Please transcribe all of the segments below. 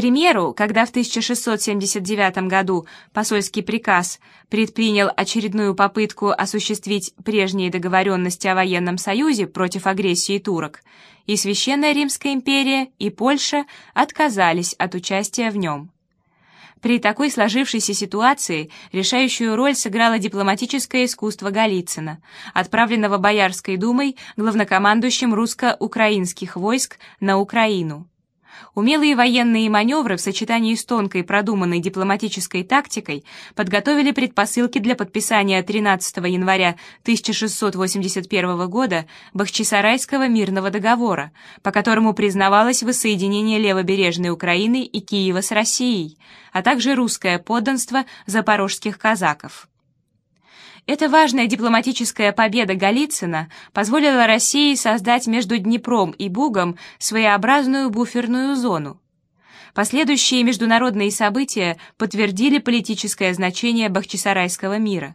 примеру, когда в 1679 году посольский приказ предпринял очередную попытку осуществить прежние договоренности о военном союзе против агрессии турок, и Священная Римская империя, и Польша отказались от участия в нем. При такой сложившейся ситуации решающую роль сыграло дипломатическое искусство Голицына, отправленного Боярской думой главнокомандующим русско-украинских войск на Украину. Умелые военные маневры в сочетании с тонкой продуманной дипломатической тактикой подготовили предпосылки для подписания 13 января 1681 года Бахчисарайского мирного договора, по которому признавалось воссоединение левобережной Украины и Киева с Россией, а также русское подданство запорожских казаков. Эта важная дипломатическая победа Голицына позволила России создать между Днепром и Бугом своеобразную буферную зону. Последующие международные события подтвердили политическое значение Бахчисарайского мира.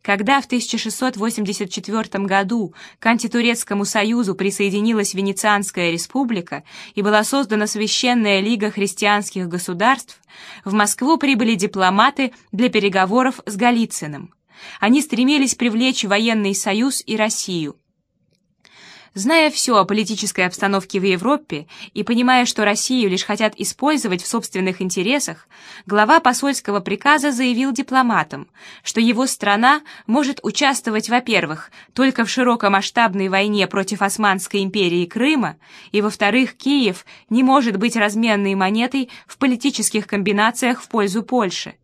Когда в 1684 году к антитурецкому союзу присоединилась Венецианская республика и была создана Священная лига христианских государств, в Москву прибыли дипломаты для переговоров с Голицыным. Они стремились привлечь военный союз и Россию. Зная все о политической обстановке в Европе и понимая, что Россию лишь хотят использовать в собственных интересах, глава посольского приказа заявил дипломатам, что его страна может участвовать, во-первых, только в широкомасштабной войне против Османской империи Крыма, и, во-вторых, Киев не может быть разменной монетой в политических комбинациях в пользу Польши.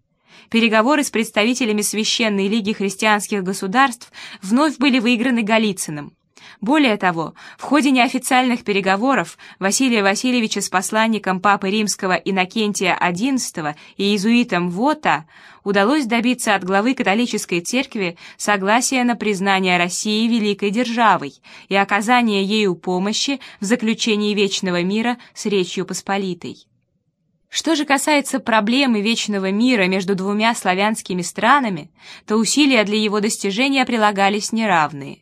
Переговоры с представителями Священной Лиги Христианских Государств вновь были выиграны Голицыным. Более того, в ходе неофициальных переговоров Василия Васильевича с посланником Папы Римского Иннокентия XI и иезуитом Вота удалось добиться от главы католической церкви согласия на признание России великой державой и оказание ею помощи в заключении вечного мира с Речью Посполитой. Что же касается проблемы вечного мира между двумя славянскими странами, то усилия для его достижения прилагались неравные.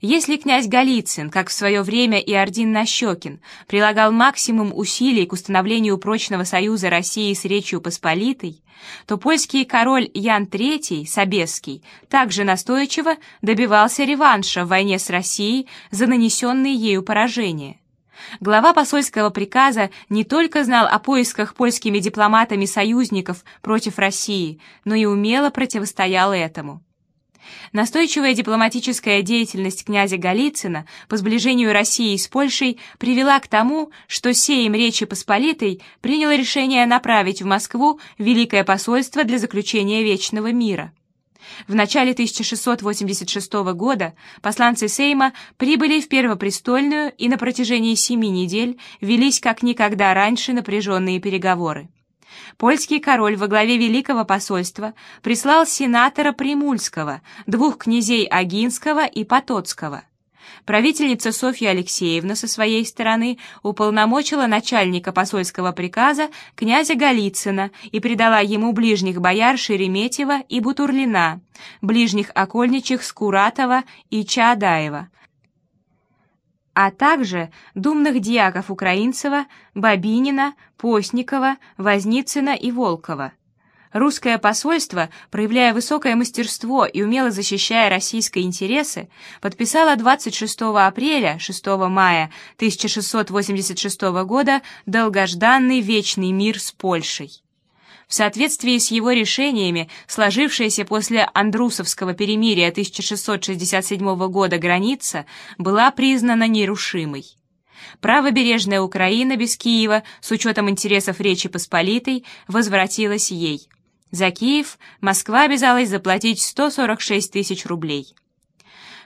Если князь Голицын, как в свое время и Ордин Нащекин, прилагал максимум усилий к установлению прочного союза России с Речью Посполитой, то польский король Ян III, Собесский, также настойчиво добивался реванша в войне с Россией за нанесенные ею поражения. Глава посольского приказа не только знал о поисках польскими дипломатами союзников против России, но и умело противостоял этому. Настойчивая дипломатическая деятельность князя Голицына по сближению России с Польшей привела к тому, что Сейм Речи Посполитой принял решение направить в Москву Великое посольство для заключения вечного мира. В начале 1686 года посланцы Сейма прибыли в Первопрестольную и на протяжении семи недель велись как никогда раньше напряженные переговоры. Польский король во главе Великого посольства прислал сенатора Примульского, двух князей Агинского и Потоцкого. Правительница Софья Алексеевна со своей стороны уполномочила начальника посольского приказа князя Голицына и передала ему ближних бояр Шереметьева и Бутурлина, ближних окольничих Скуратова и Чаадаева, а также думных дьяков Украинцева, Бабинина, Постникова, Возницына и Волкова. Русское посольство, проявляя высокое мастерство и умело защищая российские интересы, подписало 26 апреля 6 мая 1686 года долгожданный вечный мир с Польшей. В соответствии с его решениями, сложившаяся после Андрусовского перемирия 1667 года граница была признана нерушимой. Правобережная Украина без Киева, с учетом интересов Речи Посполитой, возвратилась ей. За Киев Москва обязалась заплатить 146 тысяч рублей.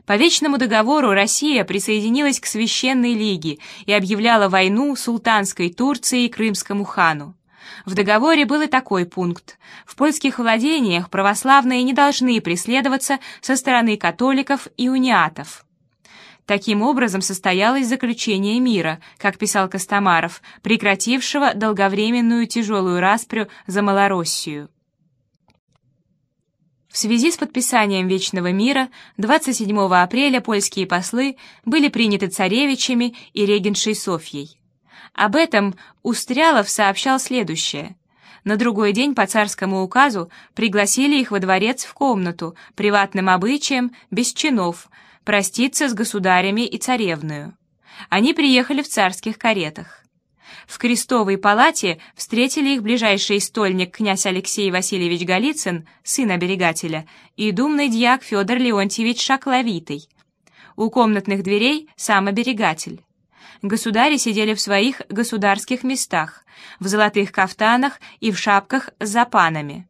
По Вечному договору Россия присоединилась к Священной Лиге и объявляла войну султанской Турции и крымскому хану. В договоре был и такой пункт. В польских владениях православные не должны преследоваться со стороны католиков и униатов. Таким образом состоялось заключение мира, как писал Костомаров, прекратившего долговременную тяжелую распрю за Малороссию. В связи с подписанием Вечного мира 27 апреля польские послы были приняты царевичами и регеншей Софьей. Об этом Устрялов сообщал следующее. На другой день по царскому указу пригласили их во дворец в комнату, приватным обычаем, без чинов, проститься с государями и царевною. Они приехали в царских каретах. В крестовой палате встретили их ближайший стольник князь Алексей Васильевич Голицын, сын оберегателя, и думный дьяк Федор Леонтьевич Шакловитый. У комнатных дверей сам оберегатель. Государи сидели в своих государских местах, в золотых кафтанах и в шапках с запанами.